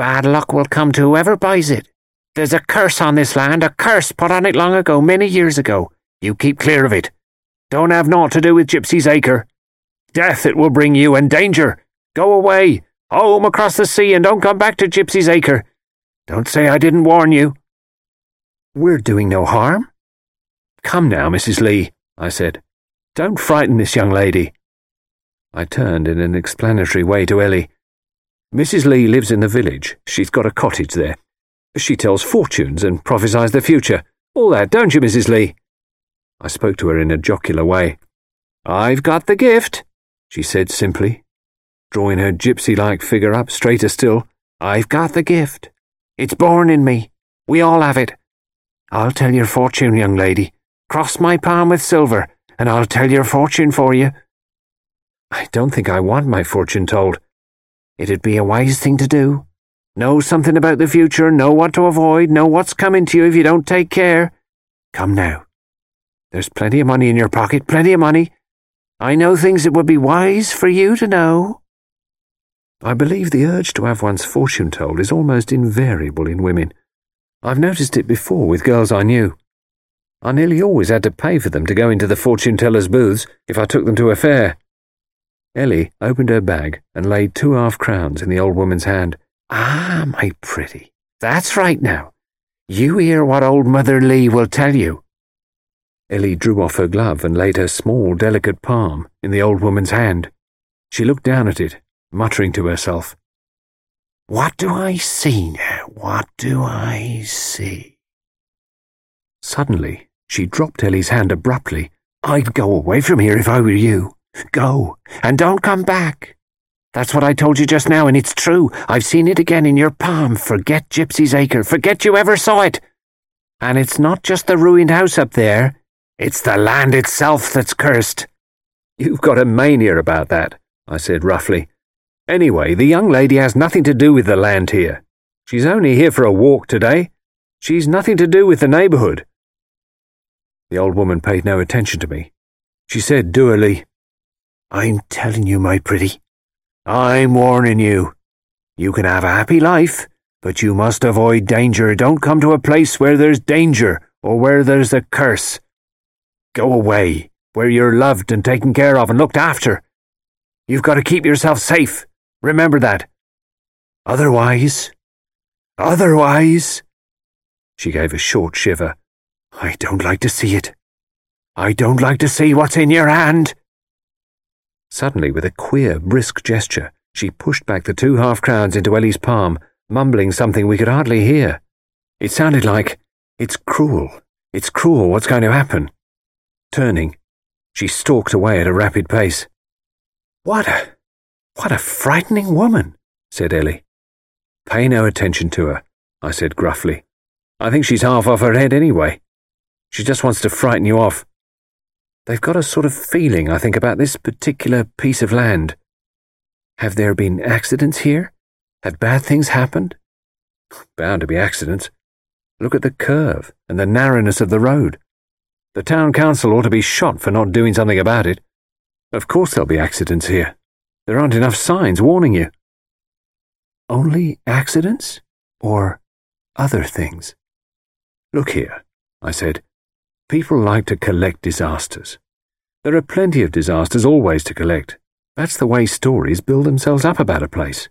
Bad luck will come to whoever buys it. There's a curse on this land, a curse put on it long ago, many years ago. You keep clear of it. Don't have naught to do with Gypsy's Acre. Death it will bring you, and danger. Go away, home across the sea, and don't come back to Gypsy's Acre. Don't say I didn't warn you. We're doing no harm. Come now, Mrs. Lee, I said. Don't frighten this young lady. I turned in an explanatory way to Ellie. Mrs. Lee lives in the village. She's got a cottage there. She tells fortunes and prophesies the future. All that, don't you, Mrs. Lee? I spoke to her in a jocular way. I've got the gift, she said simply, drawing her gypsy like figure up straighter still. I've got the gift. It's born in me. We all have it. I'll tell your fortune, young lady. Cross my palm with silver, and I'll tell your fortune for you. I don't think I want my fortune told. It'd be a wise thing to do. Know something about the future, know what to avoid, know what's coming to you if you don't take care. Come now. There's plenty of money in your pocket, plenty of money. I know things it would be wise for you to know. I believe the urge to have one's fortune told is almost invariable in women. I've noticed it before with girls I knew. I nearly always had to pay for them to go into the fortune tellers' booths if I took them to a fair. Ellie opened her bag and laid two half crowns in the old woman's hand. Ah, my pretty, that's right now. You hear what old Mother Lee will tell you. Ellie drew off her glove and laid her small, delicate palm in the old woman's hand. She looked down at it, muttering to herself. What do I see now? What do I see? Suddenly, she dropped Ellie's hand abruptly. I'd go away from here if I were you. Go, and don't come back. That's what I told you just now, and it's true. I've seen it again in your palm. Forget Gypsy's Acre. Forget you ever saw it. And it's not just the ruined house up there. It's the land itself that's cursed. You've got a mania about that, I said roughly. Anyway, the young lady has nothing to do with the land here. She's only here for a walk today. She's nothing to do with the neighbourhood. The old woman paid no attention to me. She said dourly, I'm telling you, my pretty. I'm warning you. You can have a happy life, but you must avoid danger. Don't come to a place where there's danger or where there's a curse. Go away, where you're loved and taken care of and looked after. You've got to keep yourself safe. Remember that. Otherwise, otherwise, she gave a short shiver. I don't like to see it. I don't like to see what's in your hand. Suddenly, with a queer, brisk gesture, she pushed back the two half crowns into Ellie's palm, mumbling something we could hardly hear. It sounded like, It's cruel. It's cruel what's going to happen. Turning, she stalked away at a rapid pace. What a, what a frightening woman, said Ellie. Pay no attention to her, I said gruffly. I think she's half off her head anyway. She just wants to frighten you off. They've got a sort of feeling, I think, about this particular piece of land. Have there been accidents here? Have bad things happened? Bound to be accidents. Look at the curve and the narrowness of the road. The town council ought to be shot for not doing something about it. Of course there'll be accidents here. There aren't enough signs warning you. Only accidents? Or other things? Look here, I said. People like to collect disasters. There are plenty of disasters always to collect. That's the way stories build themselves up about a place.